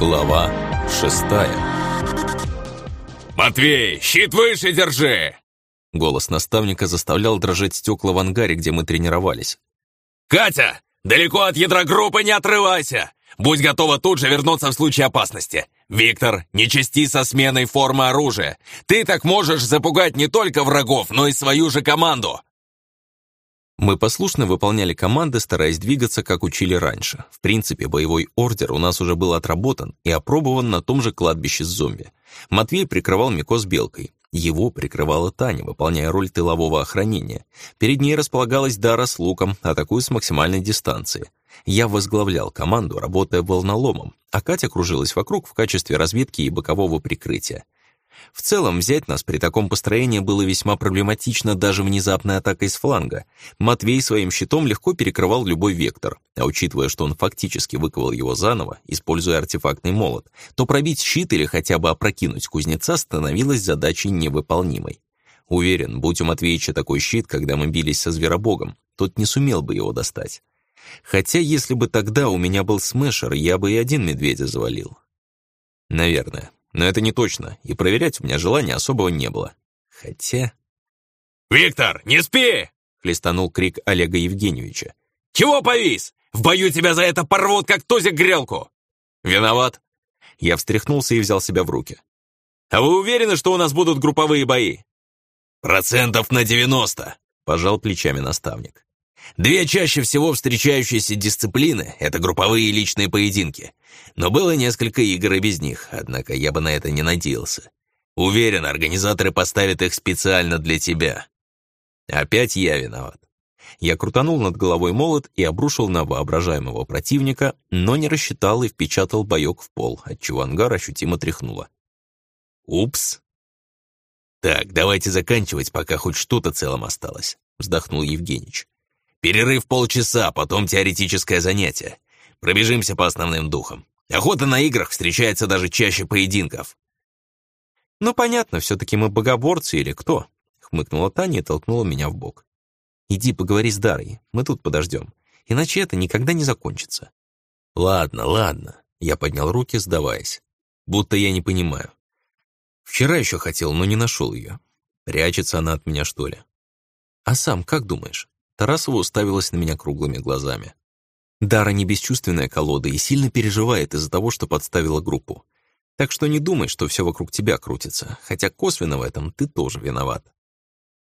Глава шестая «Матвей, щит выше держи!» Голос наставника заставлял дрожать стекла в ангаре, где мы тренировались. «Катя, далеко от ядра группы не отрывайся! Будь готова тут же вернуться в случае опасности. Виктор, не чисти со сменой формы оружия. Ты так можешь запугать не только врагов, но и свою же команду. Мы послушно выполняли команды, стараясь двигаться, как учили раньше. В принципе, боевой ордер у нас уже был отработан и опробован на том же кладбище с зомби. Матвей прикрывал Мико с Белкой. Его прикрывала Таня, выполняя роль тылового охранения. Перед ней располагалась Дара с луком, атакуя с максимальной дистанции. Я возглавлял команду, работая волноломом, а Катя кружилась вокруг в качестве разведки и бокового прикрытия. В целом, взять нас при таком построении было весьма проблематично даже внезапной атакой с фланга. Матвей своим щитом легко перекрывал любой вектор, а учитывая, что он фактически выковал его заново, используя артефактный молот, то пробить щит или хотя бы опрокинуть кузнеца становилось задачей невыполнимой. Уверен, будь у Матвеича такой щит, когда мы бились со Зверобогом, тот не сумел бы его достать. Хотя, если бы тогда у меня был смешер, я бы и один медведя завалил. Наверное. Но это не точно, и проверять у меня желания особого не было. Хотя... «Виктор, не спи!» — хлестанул крик Олега Евгеньевича. «Чего повис? В бою тебя за это порвут, как тузик грелку!» «Виноват!» Я встряхнулся и взял себя в руки. «А вы уверены, что у нас будут групповые бои?» «Процентов на девяносто!» — пожал плечами наставник. Две чаще всего встречающиеся дисциплины — это групповые и личные поединки. Но было несколько игр и без них, однако я бы на это не надеялся. Уверен, организаторы поставят их специально для тебя. Опять я виноват. Я крутанул над головой молот и обрушил на воображаемого противника, но не рассчитал и впечатал боек в пол, отчего ангар ощутимо тряхнуло. «Упс!» «Так, давайте заканчивать, пока хоть что-то целым осталось», — вздохнул Евгеньевич. Перерыв полчаса, потом теоретическое занятие. Пробежимся по основным духам. Охота на играх встречается даже чаще поединков. «Ну, понятно, все-таки мы богоборцы или кто?» — хмыкнула Таня и толкнула меня в бок. «Иди поговори с Дарой, мы тут подождем, иначе это никогда не закончится». «Ладно, ладно», — я поднял руки, сдаваясь. «Будто я не понимаю. Вчера еще хотел, но не нашел ее. Прячется она от меня, что ли?» «А сам как думаешь?» Тарасова уставилась на меня круглыми глазами. Дара не бесчувственная колода и сильно переживает из-за того, что подставила группу. Так что не думай, что все вокруг тебя крутится, хотя косвенно в этом ты тоже виноват.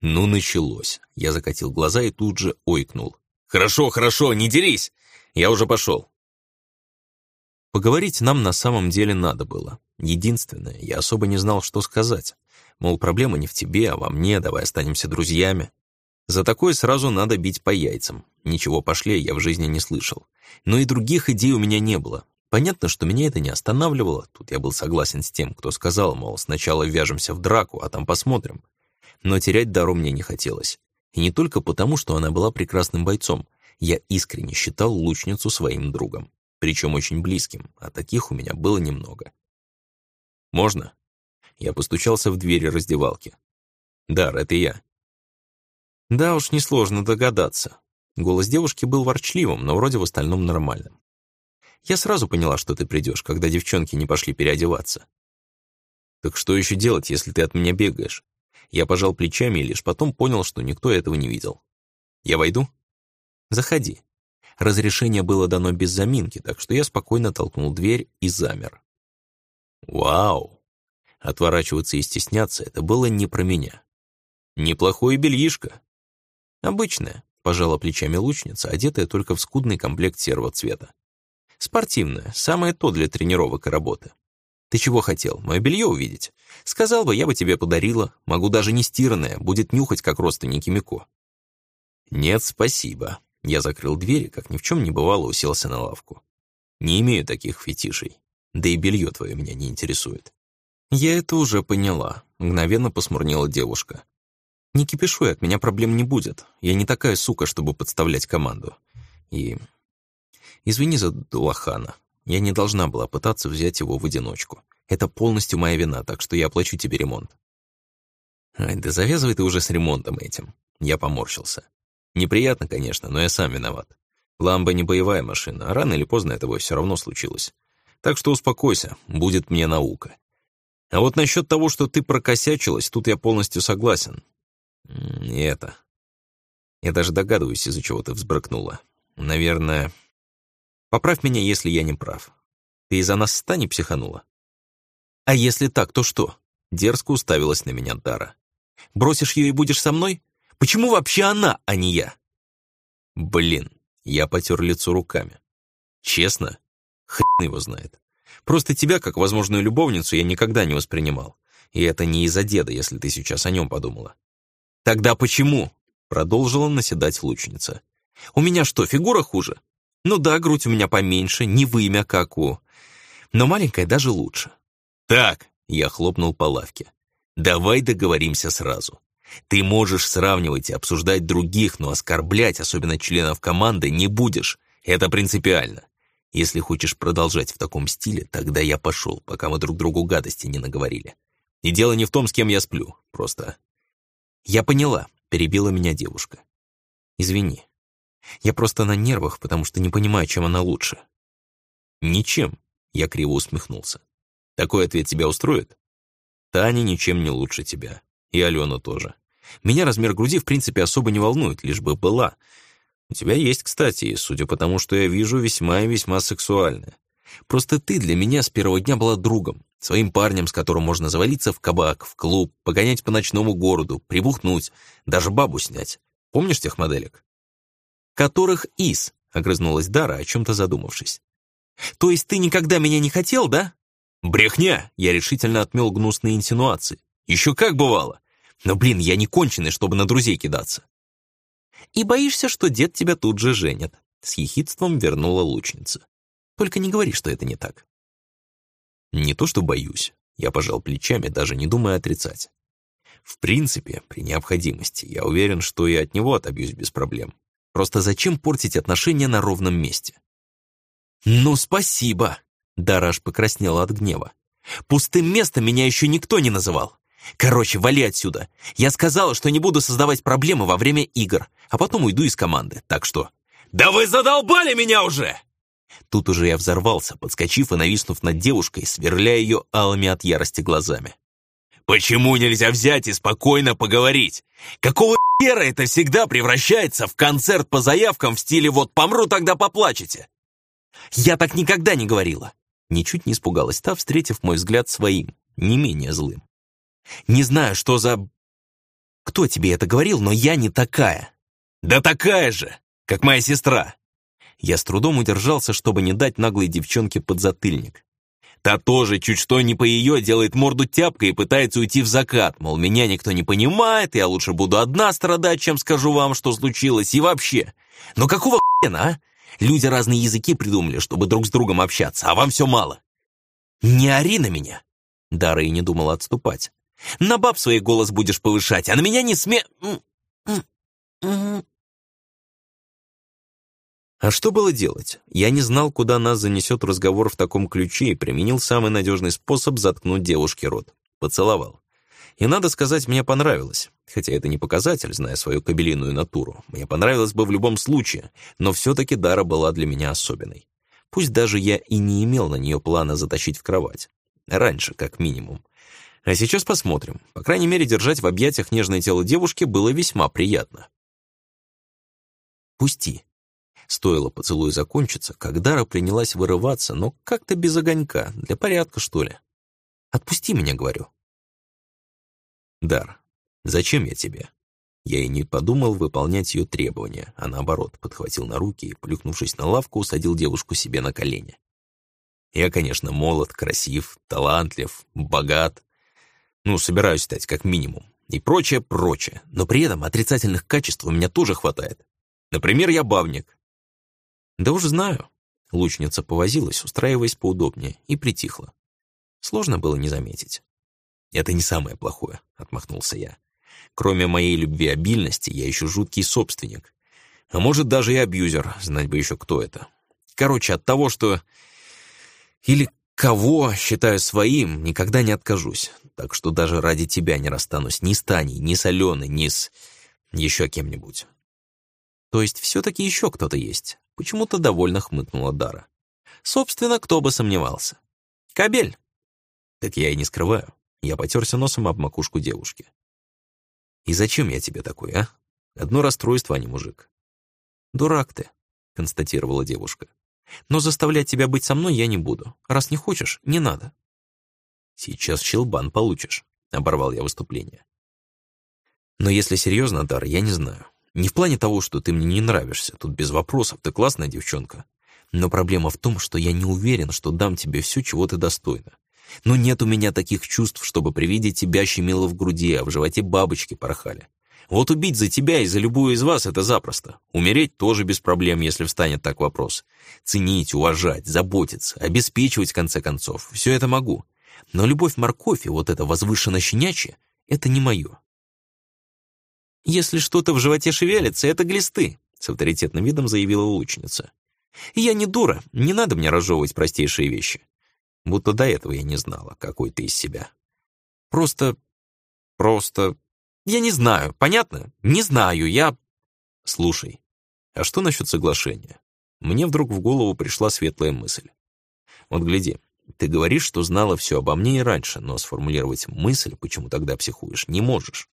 Ну, началось. Я закатил глаза и тут же ойкнул. «Хорошо, хорошо, не дерись! Я уже пошел!» Поговорить нам на самом деле надо было. Единственное, я особо не знал, что сказать. Мол, проблема не в тебе, а во мне, давай останемся друзьями. За такое сразу надо бить по яйцам. Ничего пошлее я в жизни не слышал. Но и других идей у меня не было. Понятно, что меня это не останавливало. Тут я был согласен с тем, кто сказал, мол, сначала вяжемся в драку, а там посмотрим. Но терять Дару мне не хотелось. И не только потому, что она была прекрасным бойцом. Я искренне считал лучницу своим другом. Причем очень близким, а таких у меня было немного. «Можно?» Я постучался в двери раздевалки. «Дар, это я. Да уж, несложно догадаться. Голос девушки был ворчливым, но вроде в остальном нормальным. Я сразу поняла, что ты придешь, когда девчонки не пошли переодеваться. Так что еще делать, если ты от меня бегаешь? Я пожал плечами и лишь потом понял, что никто этого не видел. Я войду? Заходи. Разрешение было дано без заминки, так что я спокойно толкнул дверь и замер. Вау! Отворачиваться и стесняться — это было не про меня. Неплохое бельишко. «Обычная», — пожала плечами лучница, одетая только в скудный комплект серого цвета. «Спортивная, самое то для тренировок и работы. Ты чего хотел, мое белье увидеть? Сказал бы, я бы тебе подарила, могу даже не стиранное, будет нюхать, как родственники Мико». «Нет, спасибо». Я закрыл дверь как ни в чем не бывало, уселся на лавку. «Не имею таких фетишей, да и белье твое меня не интересует». «Я это уже поняла», — мгновенно посмурнела девушка. Не кипишуй, от меня проблем не будет. Я не такая сука, чтобы подставлять команду. И... Извини за Дулахана. Я не должна была пытаться взять его в одиночку. Это полностью моя вина, так что я оплачу тебе ремонт. Ай, да завязывай ты уже с ремонтом этим. Я поморщился. Неприятно, конечно, но я сам виноват. Ламба не боевая машина, а рано или поздно этого все равно случилось. Так что успокойся, будет мне наука. А вот насчет того, что ты прокосячилась, тут я полностью согласен. И это... Я даже догадываюсь, из-за чего ты взбрыкнула. Наверное... Поправь меня, если я не прав. Ты из-за нас стани психанула? А если так, то что? Дерзко уставилась на меня Дара. Бросишь ее и будешь со мной? Почему вообще она, а не я? Блин, я потер лицо руками. Честно? Хрен его знает. Просто тебя, как возможную любовницу, я никогда не воспринимал. И это не из-за деда, если ты сейчас о нем подумала. Тогда почему? Продолжила наседать лучница. У меня что, фигура хуже? Ну да, грудь у меня поменьше, не вымя, как у... Но маленькая даже лучше. Так, я хлопнул по лавке. Давай договоримся сразу. Ты можешь сравнивать и обсуждать других, но оскорблять, особенно членов команды, не будешь. Это принципиально. Если хочешь продолжать в таком стиле, тогда я пошел, пока мы друг другу гадости не наговорили. И дело не в том, с кем я сплю, просто... Я поняла, перебила меня девушка. Извини. Я просто на нервах, потому что не понимаю, чем она лучше. Ничем, я криво усмехнулся. Такой ответ тебя устроит? Таня ничем не лучше тебя. И Алена тоже. Меня размер груди, в принципе, особо не волнует, лишь бы была. У тебя есть, кстати, судя по тому, что я вижу, весьма и весьма сексуальная. Просто ты для меня с первого дня была другом, своим парнем, с которым можно завалиться в кабак, в клуб, погонять по ночному городу, прибухнуть, даже бабу снять. Помнишь тех моделек? Которых из, огрызнулась Дара, о чем-то задумавшись. То есть ты никогда меня не хотел, да? Брехня! Я решительно отмел гнусные инсинуации. Еще как бывало. Но, блин, я не конченый, чтобы на друзей кидаться и боишься, что дед тебя тут же женит», — с ехидством вернула лучница. «Только не говори, что это не так». «Не то, что боюсь», — я пожал плечами, даже не думая отрицать. «В принципе, при необходимости, я уверен, что и от него отобьюсь без проблем. Просто зачем портить отношения на ровном месте?» «Ну, спасибо!» — Дараш покраснела от гнева. «Пустым местом меня еще никто не называл. Короче, вали отсюда. Я сказала, что не буду создавать проблемы во время игр, а потом уйду из команды, так что... «Да вы задолбали меня уже!» Тут уже я взорвался, подскочив и нависнув над девушкой, сверляя ее алыми от ярости глазами. «Почему нельзя взять и спокойно поговорить? Какого хера это всегда превращается в концерт по заявкам в стиле «вот помру, тогда поплачете»?» «Я так никогда не говорила!» Ничуть не испугалась та, встретив мой взгляд своим, не менее злым. Не знаю, что за... Кто тебе это говорил, но я не такая. Да такая же, как моя сестра. Я с трудом удержался, чтобы не дать наглой девчонке подзатыльник. Та тоже чуть что не по ее делает морду тяпкой и пытается уйти в закат, мол, меня никто не понимает, я лучше буду одна страдать, чем скажу вам, что случилось, и вообще. Но какого хрена, а? Люди разные языки придумали, чтобы друг с другом общаться, а вам все мало. Не ори на меня. Дара и не думала отступать. На баб свой голос будешь повышать, а на меня не сме...» А что было делать? Я не знал, куда нас занесет разговор в таком ключе и применил самый надежный способ заткнуть девушке рот. Поцеловал. И надо сказать, мне понравилось. Хотя это не показатель, зная свою кабелиную натуру. Мне понравилось бы в любом случае, но все-таки Дара была для меня особенной. Пусть даже я и не имел на нее плана затащить в кровать. Раньше, как минимум. А сейчас посмотрим. По крайней мере, держать в объятиях нежное тело девушки было весьма приятно. «Пусти». Стоило поцелуй закончиться, как Дара принялась вырываться, но как-то без огонька, для порядка, что ли. «Отпусти меня», — говорю. «Дар, зачем я тебе?» Я и не подумал выполнять ее требования, а наоборот, подхватил на руки и, плюхнувшись на лавку, усадил девушку себе на колени. Я, конечно, молод, красив, талантлив, богат, ну, собираюсь стать, как минимум. И прочее, прочее. Но при этом отрицательных качеств у меня тоже хватает. Например, я бабник. Да уж знаю. Лучница повозилась, устраиваясь поудобнее, и притихла. Сложно было не заметить. «Это не самое плохое», — отмахнулся я. «Кроме моей любви обильности, я еще жуткий собственник. А может, даже и абьюзер, знать бы еще, кто это. Короче, от того, что... Или кого считаю своим, никогда не откажусь так что даже ради тебя не расстанусь ни с Таней, ни с Аленой, ни с... еще кем-нибудь». «То есть все-таки еще кто-то есть?» Почему-то довольно хмыкнула Дара. «Собственно, кто бы сомневался. Кабель. Так я и не скрываю. Я потерся носом об макушку девушки. И зачем я тебе такой, а? Одно расстройство, а не мужик. Дурак ты, констатировала девушка. Но заставлять тебя быть со мной я не буду. Раз не хочешь, не надо. Сейчас щелбан получишь, оборвал я выступление. Но если серьезно, Дар, я не знаю. Не в плане того, что ты мне не нравишься, тут без вопросов, ты классная девчонка. Но проблема в том, что я не уверен, что дам тебе все, чего ты достойна. Но нет у меня таких чувств, чтобы при виде тебя щемило в груди, а в животе бабочки порхали. Вот убить за тебя и за любую из вас — это запросто. Умереть тоже без проблем, если встанет так вопрос. Ценить, уважать, заботиться, обеспечивать, в конце концов. Все это могу. Но любовь-морковь и вот это возвышенно-щенячье — это не мое. «Если что-то в животе шевелится, это глисты», — с авторитетным видом заявила лучница. «Я не дура, не надо мне разжевывать простейшие вещи. Будто до этого я не знала, какой ты из себя. Просто... просто... Я не знаю, понятно? Не знаю, я... Слушай, а что насчет соглашения? Мне вдруг в голову пришла светлая мысль. Вот гляди, ты говоришь, что знала все обо мне и раньше, но сформулировать мысль, почему тогда психуешь, не можешь.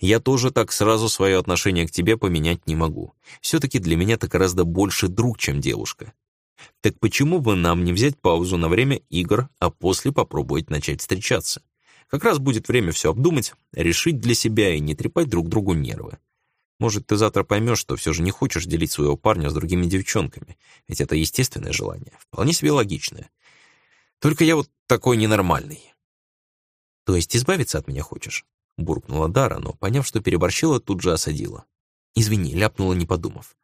Я тоже так сразу свое отношение к тебе поменять не могу. Все-таки для меня ты гораздо больше друг, чем девушка. Так почему бы нам не взять паузу на время игр, а после попробовать начать встречаться? Как раз будет время все обдумать, решить для себя и не трепать друг другу нервы. Может, ты завтра поймешь, что все же не хочешь делить своего парня с другими девчонками, ведь это естественное желание, вполне себе логичное. Только я вот такой ненормальный. То есть избавиться от меня хочешь? Буркнула Дара, но, поняв, что переборщила, тут же осадила. Извини, ляпнула, не подумав.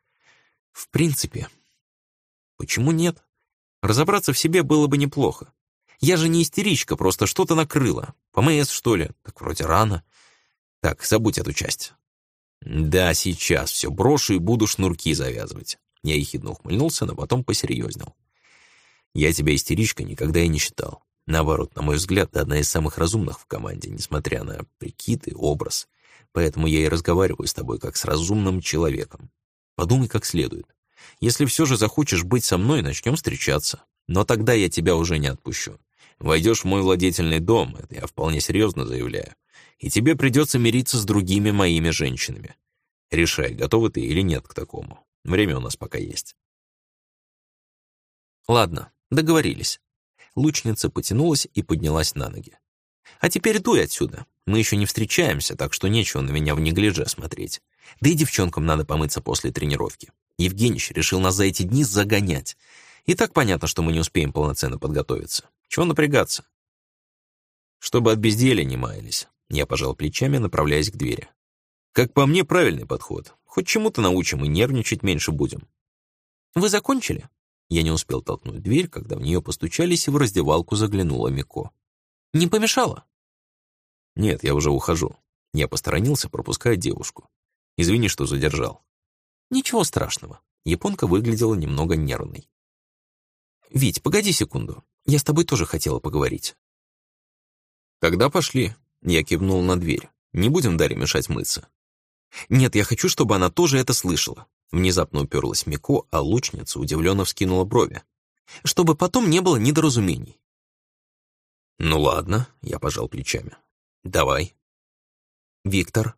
В принципе, почему нет? Разобраться в себе было бы неплохо. Я же не истеричка, просто что-то накрыло. ПМС, что ли? Так вроде рано. Так, забудь эту часть. Да, сейчас все брошу и буду шнурки завязывать. Я ехидно ухмыльнулся, но потом посерьезнел. Я тебя истеричкой никогда и не считал. Наоборот, на мой взгляд, одна из самых разумных в команде, несмотря на прикид и образ. Поэтому я и разговариваю с тобой как с разумным человеком. Подумай как следует. Если все же захочешь быть со мной, начнем встречаться. Но тогда я тебя уже не отпущу. Войдешь в мой владетельный дом, это я вполне серьезно заявляю, и тебе придется мириться с другими моими женщинами. Решай, готова ты или нет к такому. Время у нас пока есть. Ладно, договорились. Лучница потянулась и поднялась на ноги. «А теперь дуй отсюда. Мы еще не встречаемся, так что нечего на меня в неглиже смотреть. Да и девчонкам надо помыться после тренировки. Евгеньевич решил нас за эти дни загонять. И так понятно, что мы не успеем полноценно подготовиться. Чего напрягаться?» Чтобы от безделия не маялись. Я пожал плечами, направляясь к двери. Как по мне, правильный подход. Хоть чему-то научим и нервничать меньше будем. «Вы закончили?» Я не успел толкнуть дверь, когда в нее постучались, и в раздевалку заглянула Мико. «Не помешало?» «Нет, я уже ухожу». Я посторонился, пропуская девушку. «Извини, что задержал». «Ничего страшного». Японка выглядела немного нервной. «Вить, погоди секунду. Я с тобой тоже хотела поговорить». «Тогда пошли». Я кивнул на дверь. «Не будем Даре мешать мыться». «Нет, я хочу, чтобы она тоже это слышала. Внезапно уперлась Мико, а лучница удивленно вскинула брови. «Чтобы потом не было недоразумений». «Ну ладно», — я пожал плечами. «Давай». «Виктор».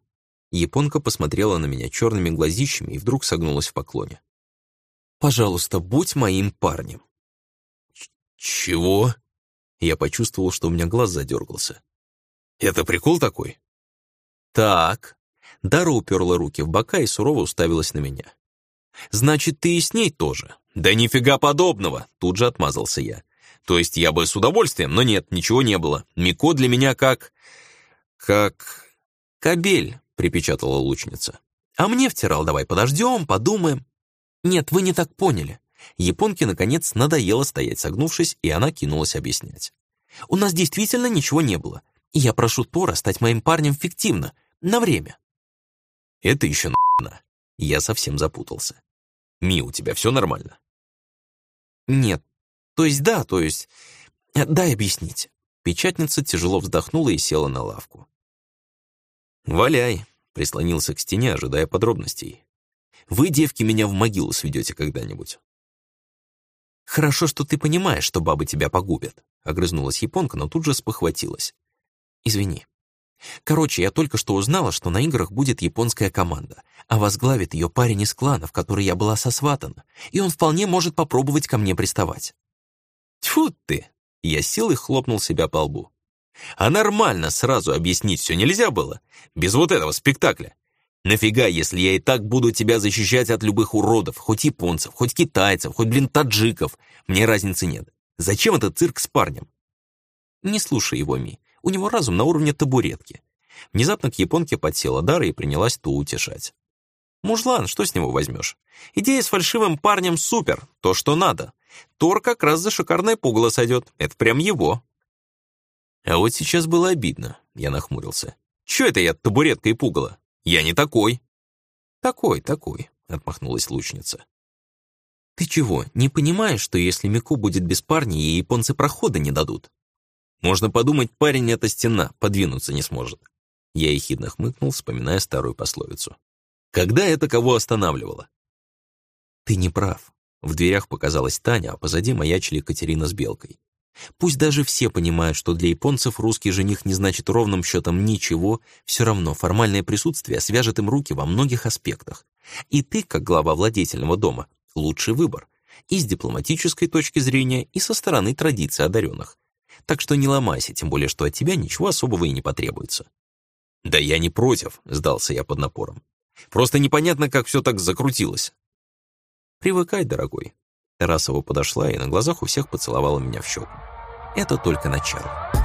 Японка посмотрела на меня черными глазищами и вдруг согнулась в поклоне. «Пожалуйста, будь моим парнем». «Чего?» Я почувствовал, что у меня глаз задергался. «Это прикол такой?» «Так». Дара уперла руки в бока и сурово уставилась на меня. «Значит, ты и с ней тоже?» «Да нифига подобного!» Тут же отмазался я. «То есть я бы с удовольствием, но нет, ничего не было. Мико для меня как... как... кабель», — припечатала лучница. «А мне втирал, давай подождем, подумаем». «Нет, вы не так поняли». Японке, наконец, надоело стоять согнувшись, и она кинулась объяснять. «У нас действительно ничего не было, я прошу Тора стать моим парнем фиктивно, на время». «Это еще на я совсем запутался. «Ми, у тебя все нормально?» «Нет. То есть да, то есть... Э, дай объяснить». Печатница тяжело вздохнула и села на лавку. «Валяй», — прислонился к стене, ожидая подробностей. «Вы, девки, меня в могилу сведете когда-нибудь». «Хорошо, что ты понимаешь, что бабы тебя погубят. — огрызнулась японка, но тут же спохватилась. «Извини. Короче, я только что узнала, что на играх будет японская команда, а возглавит ее парень из клана, в который я была сосватана, и он вполне может попробовать ко мне приставать». «Тьфу ты!» — я силой хлопнул себя по лбу. «А нормально сразу объяснить все нельзя было? Без вот этого спектакля? Нафига, если я и так буду тебя защищать от любых уродов, хоть японцев, хоть китайцев, хоть, блин, таджиков? Мне разницы нет. Зачем этот цирк с парнем? Не слушай его, Ми. У него разум на уровне табуретки. Внезапно к японке подсела Дара и принялась ту утешать. Мужлан, что с него возьмешь? Идея с фальшивым парнем супер, то, что надо. Тор как раз за шикарное пугало сойдет, это прям его. А вот сейчас было обидно, я нахмурился. Чё это я табуретка и пугало? Я не такой. Такой, такой, отмахнулась лучница. Ты чего, не понимаешь, что если Мику будет без парня, ей японцы прохода не дадут? Можно подумать, парень — это стена, подвинуться не сможет. Я ехидно хмыкнул, вспоминая старую пословицу. Когда это кого останавливало? Ты не прав. В дверях показалась Таня, а позади маячили Катерина с Белкой. Пусть даже все понимают, что для японцев русский жених не значит ровным счетом ничего, все равно формальное присутствие свяжет им руки во многих аспектах. И ты, как глава владетельного дома, лучший выбор. И с дипломатической точки зрения, и со стороны традиций одаренных. Так что не ломайся, тем более, что от тебя ничего особого и не потребуется. «Да я не против», — сдался я под напором. «Просто непонятно, как все так закрутилось». «Привыкай, дорогой». Тарасова подошла и на глазах у всех поцеловала меня в щеку. «Это только начало».